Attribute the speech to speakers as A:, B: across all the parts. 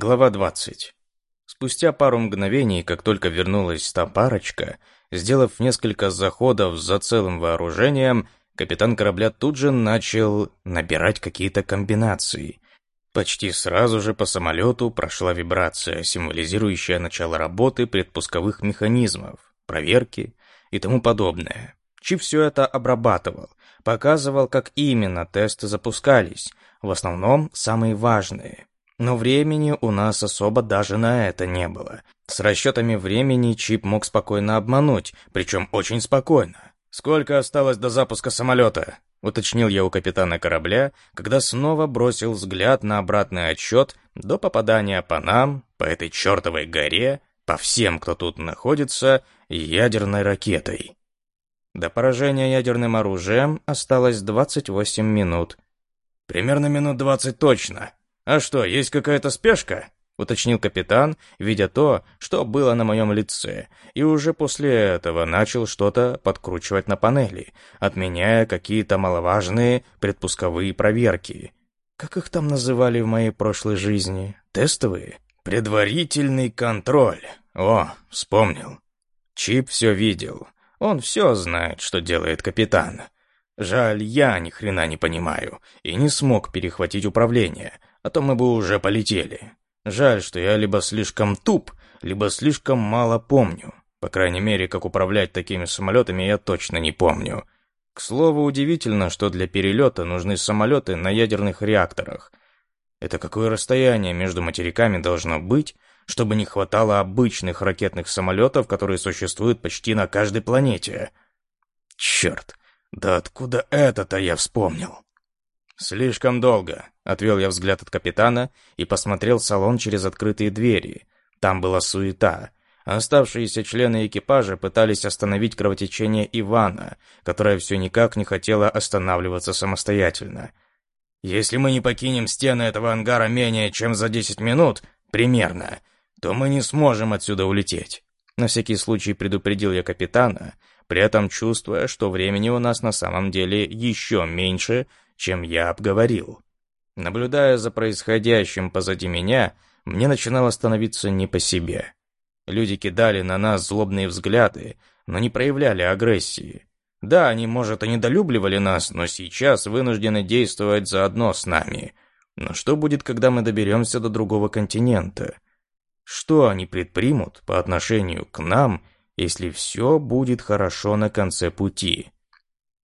A: Глава 20. Спустя пару мгновений, как только вернулась та парочка, сделав несколько заходов за целым вооружением, капитан корабля тут же начал набирать какие-то комбинации. Почти сразу же по самолету прошла вибрация, символизирующая начало работы предпусковых механизмов, проверки и тому подобное. Чип все это обрабатывал, показывал, как именно тесты запускались, в основном самые важные. Но времени у нас особо даже на это не было. С расчетами времени Чип мог спокойно обмануть, причем очень спокойно. «Сколько осталось до запуска самолета?» — уточнил я у капитана корабля, когда снова бросил взгляд на обратный отчет до попадания по нам, по этой чертовой горе, по всем, кто тут находится, ядерной ракетой. До поражения ядерным оружием осталось 28 минут. «Примерно минут 20 точно», «А что, есть какая-то спешка?» — уточнил капитан, видя то, что было на моем лице, и уже после этого начал что-то подкручивать на панели, отменяя какие-то маловажные предпусковые проверки. Как их там называли в моей прошлой жизни? Тестовые? Предварительный контроль. О, вспомнил. Чип все видел. Он все знает, что делает капитан. Жаль, я ни хрена не понимаю и не смог перехватить управление — а то мы бы уже полетели. Жаль, что я либо слишком туп, либо слишком мало помню. По крайней мере, как управлять такими самолетами я точно не помню. К слову, удивительно, что для перелета нужны самолеты на ядерных реакторах. Это какое расстояние между материками должно быть, чтобы не хватало обычных ракетных самолетов, которые существуют почти на каждой планете? Черт, да откуда это-то я вспомнил? «Слишком долго», — отвел я взгляд от капитана и посмотрел салон через открытые двери. Там была суета. Оставшиеся члены экипажа пытались остановить кровотечение Ивана, которое все никак не хотело останавливаться самостоятельно. «Если мы не покинем стены этого ангара менее чем за 10 минут, примерно, то мы не сможем отсюда улететь». На всякий случай предупредил я капитана, при этом чувствуя, что времени у нас на самом деле еще меньше, чем я обговорил. Наблюдая за происходящим позади меня, мне начинало становиться не по себе. Люди кидали на нас злобные взгляды, но не проявляли агрессии. Да, они, может, и недолюбливали нас, но сейчас вынуждены действовать заодно с нами. Но что будет, когда мы доберемся до другого континента? Что они предпримут по отношению к нам, если все будет хорошо на конце пути?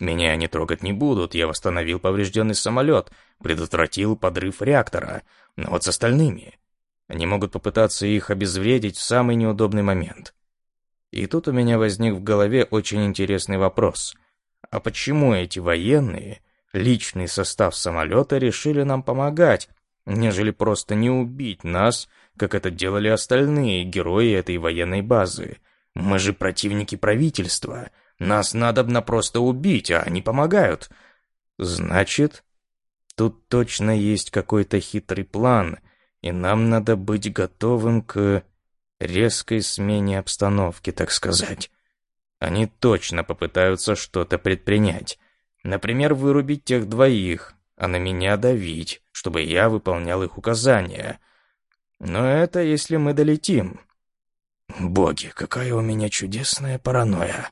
A: Меня они трогать не будут, я восстановил поврежденный самолет, предотвратил подрыв реактора, но вот с остальными... Они могут попытаться их обезвредить в самый неудобный момент. И тут у меня возник в голове очень интересный вопрос. А почему эти военные, личный состав самолета, решили нам помогать, нежели просто не убить нас, как это делали остальные герои этой военной базы? Мы же противники правительства, нас надобно просто убить, а они помогают. Значит, тут точно есть какой-то хитрый план, и нам надо быть готовым к резкой смене обстановки, так сказать. Они точно попытаются что-то предпринять. Например, вырубить тех двоих, а на меня давить, чтобы я выполнял их указания. Но это если мы долетим. Боги, какая у меня чудесная паранойя.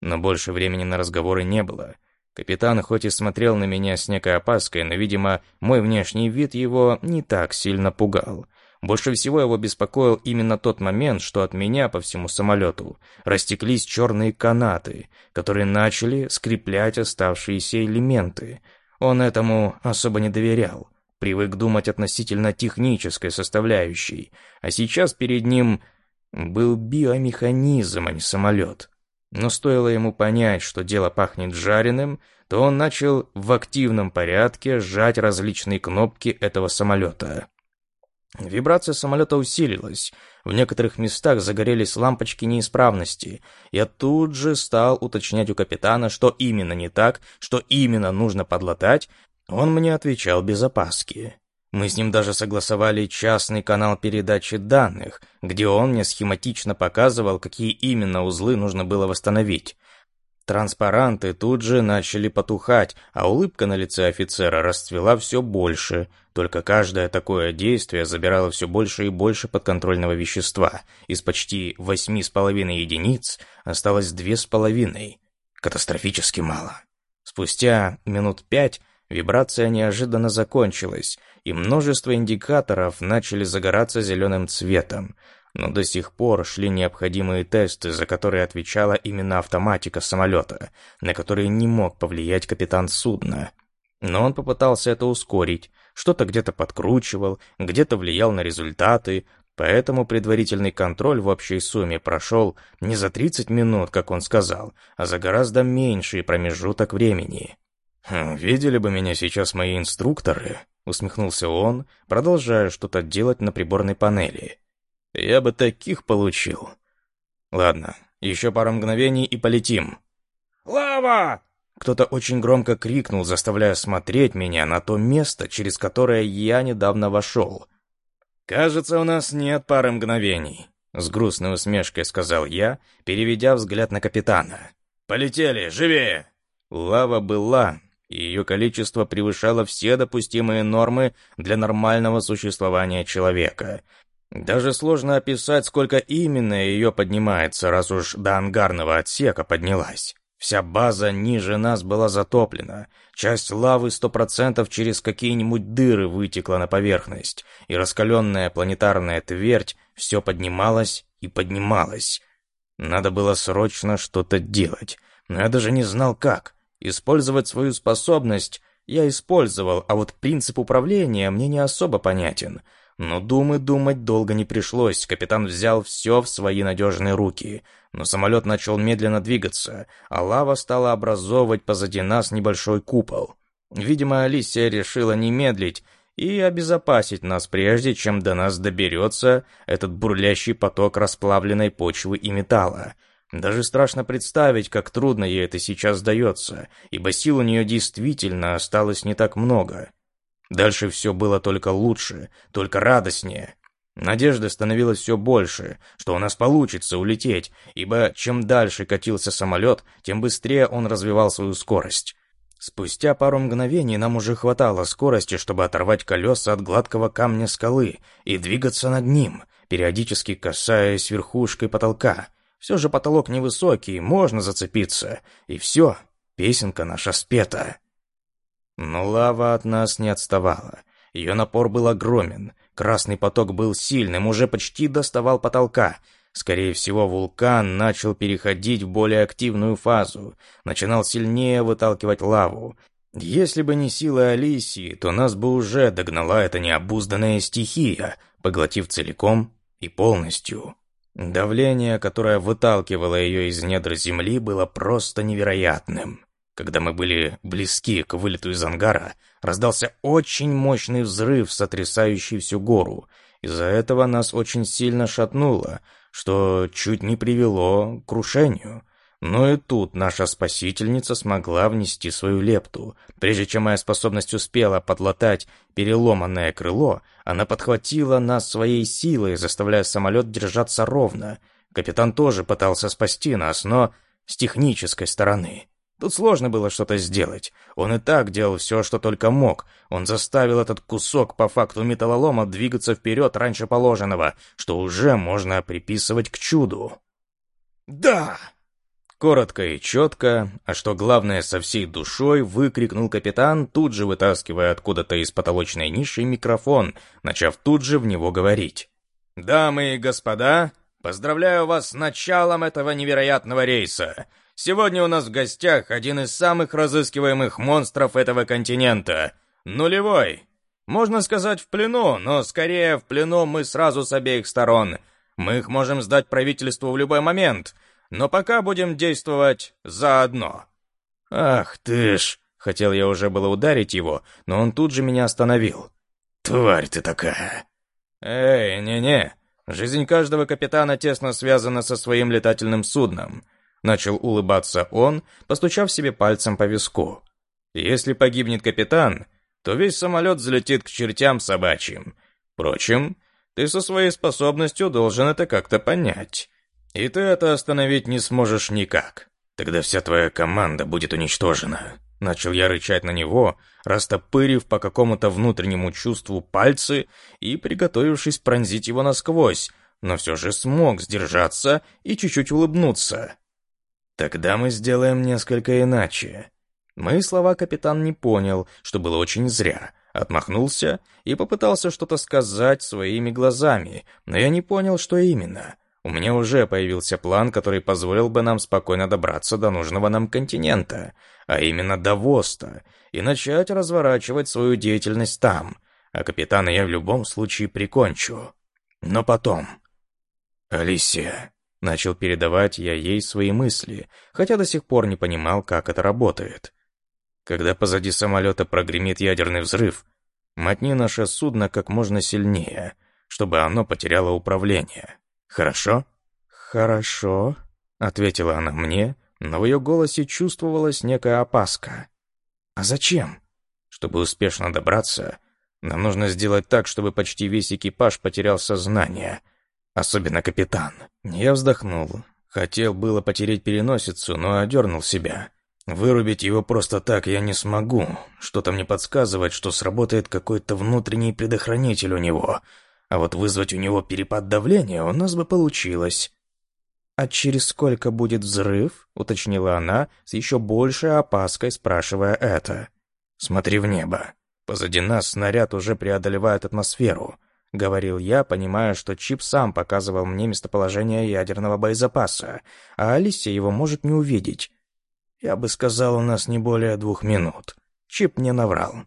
A: Но больше времени на разговоры не было. Капитан хоть и смотрел на меня с некой опаской, но, видимо, мой внешний вид его не так сильно пугал. Больше всего его беспокоил именно тот момент, что от меня по всему самолету растеклись черные канаты, которые начали скреплять оставшиеся элементы. Он этому особо не доверял, привык думать относительно технической составляющей, а сейчас перед ним был биомеханизм, а не самолет. Но стоило ему понять, что дело пахнет жареным, то он начал в активном порядке сжать различные кнопки этого самолета. Вибрация самолета усилилась. В некоторых местах загорелись лампочки неисправности. Я тут же стал уточнять у капитана, что именно не так, что именно нужно подлатать. Он мне отвечал без опаски. Мы с ним даже согласовали частный канал передачи данных, где он мне схематично показывал, какие именно узлы нужно было восстановить. Транспаранты тут же начали потухать, а улыбка на лице офицера расцвела все больше. Только каждое такое действие забирало все больше и больше подконтрольного вещества. Из почти восьми с половиной единиц осталось две с половиной. Катастрофически мало. Спустя минут пять вибрация неожиданно закончилась, и множество индикаторов начали загораться зеленым цветом но до сих пор шли необходимые тесты, за которые отвечала именно автоматика самолета, на которые не мог повлиять капитан судна. Но он попытался это ускорить, что-то где-то подкручивал, где-то влиял на результаты, поэтому предварительный контроль в общей сумме прошел не за 30 минут, как он сказал, а за гораздо меньший промежуток времени. «Хм, «Видели бы меня сейчас мои инструкторы», — усмехнулся он, продолжая что-то делать на приборной панели. Я бы таких получил. Ладно, еще пару мгновений и полетим.
B: «Лава!»
A: Кто-то очень громко крикнул, заставляя смотреть меня на то место, через которое я недавно вошел. «Кажется, у нас нет пары мгновений», — с грустной усмешкой сказал я, переведя взгляд на капитана. «Полетели, живее!» Лава была, и ее количество превышало все допустимые нормы для нормального существования человека, даже сложно описать, сколько именно ее поднимается, раз уж до ангарного отсека поднялась. Вся база ниже нас была затоплена. Часть лавы сто процентов через какие-нибудь дыры вытекла на поверхность, и раскаленная планетарная твердь все поднималась и поднималась. Надо было срочно что-то делать, но я даже не знал как. Использовать свою способность я использовал, а вот принцип управления мне не особо понятен — но думы думать долго не пришлось, капитан взял все в свои надежные руки. Но самолет начал медленно двигаться, а лава стала образовывать позади нас небольшой купол. Видимо, Алисия решила не медлить и обезопасить нас, прежде чем до нас доберется этот бурлящий поток расплавленной почвы и металла. Даже страшно представить, как трудно ей это сейчас дается, ибо сил у нее действительно осталось не так много. Дальше все было только лучше, только радостнее. Надежды становилось все больше, что у нас получится улететь, ибо чем дальше катился самолет, тем быстрее он развивал свою скорость. Спустя пару мгновений нам уже хватало скорости, чтобы оторвать колеса от гладкого камня скалы и двигаться над ним, периодически касаясь верхушкой потолка. Все же потолок невысокий, можно зацепиться, и все, песенка наша спета. Но лава от нас не отставала. Ее напор был огромен. Красный поток был сильным, уже почти доставал потолка. Скорее всего, вулкан начал переходить в более активную фазу, начинал сильнее выталкивать лаву. Если бы не сила Алисии, то нас бы уже догнала эта необузданная стихия, поглотив целиком и полностью. Давление, которое выталкивало ее из недр земли, было просто невероятным. Когда мы были близки к вылету из ангара, раздался очень мощный взрыв, сотрясающий всю гору. Из-за этого нас очень сильно шатнуло, что чуть не привело к крушению. Но и тут наша спасительница смогла внести свою лепту. Прежде чем моя способность успела подлатать переломанное крыло, она подхватила нас своей силой, заставляя самолет держаться ровно. Капитан тоже пытался спасти нас, но с технической стороны. Тут сложно было что-то сделать. Он и так делал все, что только мог. Он заставил этот кусок по факту металлолома двигаться вперед раньше положенного, что уже можно приписывать к чуду.
B: «Да!»
A: Коротко и четко, а что главное, со всей душой, выкрикнул капитан, тут же вытаскивая откуда-то из потолочной ниши микрофон, начав тут же в него говорить. «Дамы и господа, поздравляю вас с началом этого невероятного рейса!» Сегодня у нас в гостях один из самых разыскиваемых монстров этого континента. Нулевой. Можно сказать, в плену, но скорее в плену мы сразу с обеих сторон. Мы их можем сдать правительству в любой момент, но пока будем действовать заодно. Ах ты ж... Хотел я уже было ударить его, но он тут же меня остановил. «Тварь ты такая!» «Эй, не-не, жизнь каждого капитана тесно связана со своим летательным судном. Начал улыбаться он, постучав себе пальцем по виску. «Если погибнет капитан, то весь самолет взлетит к чертям собачьим. Впрочем, ты со своей способностью должен это как-то понять. И ты это остановить не сможешь никак. Тогда вся твоя команда будет уничтожена. Начал я рычать на него, растопырив по какому-то внутреннему чувству пальцы и приготовившись пронзить его насквозь, но все же смог сдержаться и чуть-чуть улыбнуться. Тогда мы сделаем несколько иначе. Мои слова капитан не понял, что было очень зря. Отмахнулся и попытался что-то сказать своими глазами, но я не понял, что именно. У меня уже появился план, который позволил бы нам спокойно добраться до нужного нам континента, а именно до Воста, и начать разворачивать свою деятельность там, а капитана я в любом случае прикончу. Но потом... «Алисия», — начал передавать я ей свои мысли, хотя до сих пор не понимал, как это работает. «Когда позади самолета прогремит ядерный взрыв, мотни наше судно как можно сильнее, чтобы оно потеряло управление». «Хорошо?» «Хорошо», — ответила она мне, но в ее голосе чувствовалась некая опаска. «А зачем?» «Чтобы успешно добраться, нам нужно сделать так, чтобы почти весь экипаж потерял сознание, особенно капитан». Я вздохнул. Хотел было потереть переносицу, но одернул себя. Вырубить его просто так я не смогу. Что-то мне подсказывает, что сработает какой-то внутренний предохранитель у него — а вот вызвать у него перепад давления у нас бы получилось. «А через сколько будет взрыв?» — уточнила она, с еще большей опаской спрашивая это. «Смотри в небо. Позади нас снаряд уже преодолевает атмосферу», — говорил я, понимая, что Чип сам показывал мне местоположение ядерного боезапаса, а Алисия его может не увидеть. Я бы сказал, у нас не более двух минут. Чип не наврал.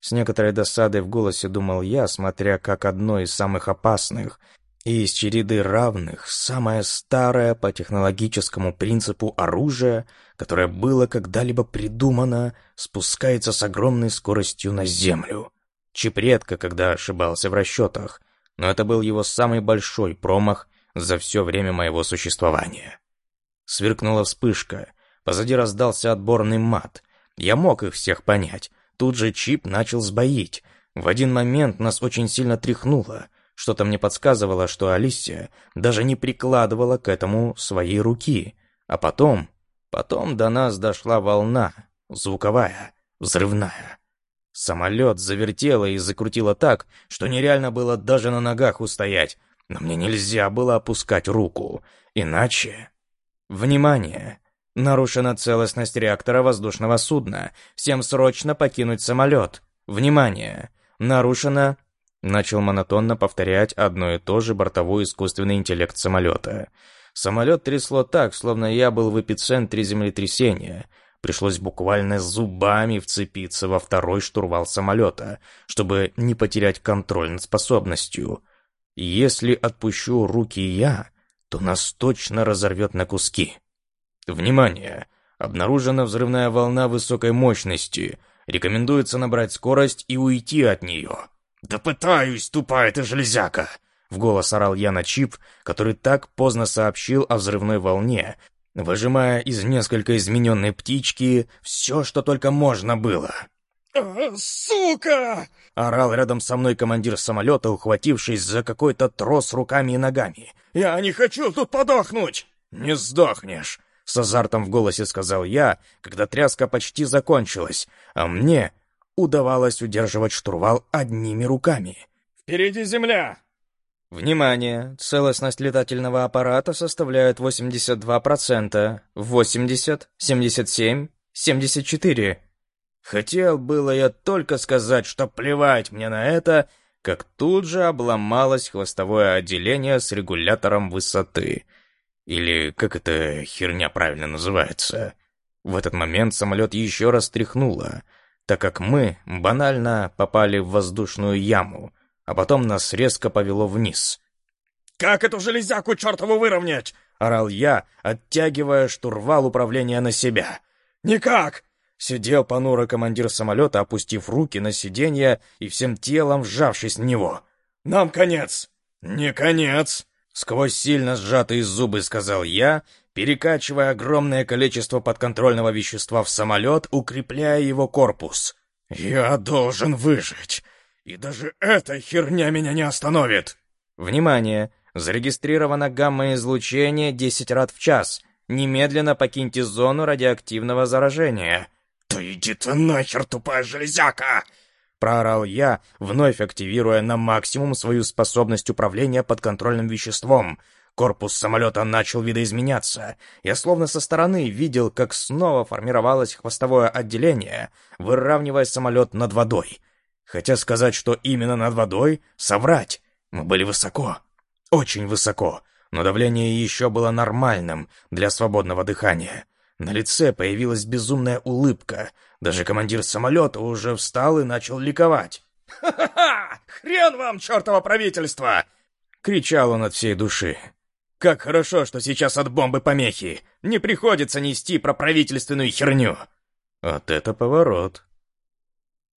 A: С некоторой досадой в голосе думал я, смотря как одно из самых опасных и из череды равных, самое старое по технологическому принципу оружие, которое было когда-либо придумано, спускается с огромной скоростью на Землю. Чип редко когда ошибался в расчетах, но это был его самый большой промах за все время моего существования. Сверкнула вспышка, позади раздался отборный мат. Я мог их всех понять, Тут же чип начал сбоить. В один момент нас очень сильно тряхнуло. Что-то мне подсказывало, что Алисия даже не прикладывала к этому своей руки. А потом... Потом до нас дошла волна. Звуковая, взрывная. Самолет завертело и закрутило так, что нереально было даже на ногах устоять. Но мне нельзя было опускать руку. Иначе... Внимание! Нарушена целостность реактора воздушного судна. Всем срочно покинуть самолет. Внимание! Нарушена... Начал монотонно повторять одно и то же бортовой искусственный интеллект самолета. Самолет трясло так, словно я был в эпицентре землетрясения. Пришлось буквально зубами вцепиться во второй штурвал самолета, чтобы не потерять контроль над способностью. Если отпущу руки я, то нас точно разорвет на куски. Внимание! Обнаружена взрывная волна высокой мощности. Рекомендуется набрать скорость и уйти от нее. «Да пытаюсь, тупая ты железяка!» В голос орал я на чип, который так поздно сообщил о взрывной волне, выжимая из несколько измененной птички все, что только можно было.
B: «А, «Сука!»
A: — орал рядом со мной командир самолета, ухватившись за какой-то трос руками и ногами.
B: «Я не хочу тут подохнуть!»
A: «Не сдохнешь!» С азартом в голосе сказал я, когда тряска почти закончилась, а мне удавалось удерживать штурвал одними руками.
B: «Впереди земля!»
A: Внимание! Целостность летательного аппарата составляет 82%, 80, 77, 74. Хотел было я только сказать, что плевать мне на это, как тут же обломалось хвостовое отделение с регулятором высоты — или как эта херня правильно называется? В этот момент самолет еще раз тряхнуло, так как мы банально попали в воздушную яму, а потом нас резко повело вниз.
B: «Как эту железяку чертову выровнять?»
A: — орал я, оттягивая штурвал управления на себя.
B: «Никак!»
A: — сидел понуро командир самолета, опустив руки на сиденье и всем телом вжавшись в него.
B: «Нам конец!»
A: «Не конец!» Сквозь сильно сжатые зубы сказал я, перекачивая огромное количество подконтрольного вещества в самолет, укрепляя его корпус.
B: «Я должен выжить, и даже эта херня меня не остановит!»
A: Внимание! Зарегистрировано гамма-излучение 10 рад в час. Немедленно покиньте зону радиоактивного заражения».
B: «Да иди ты нахер, тупая железяка!»
A: Проорал я, вновь активируя на максимум свою способность управления подконтрольным веществом. Корпус самолета начал видоизменяться. Я словно со стороны видел, как снова формировалось хвостовое отделение, выравнивая самолет над водой. Хотя сказать, что именно над водой, соврать. Мы были высоко. Очень высоко. Но давление еще было нормальным для свободного дыхания. На лице появилась безумная улыбка. Даже командир самолета уже встал и начал ликовать.
B: «Ха-ха-ха! Хрен вам, чертово правительство!»
A: — кричал он от всей души. «Как хорошо, что сейчас от бомбы помехи! Не приходится нести про правительственную херню!» Вот это поворот.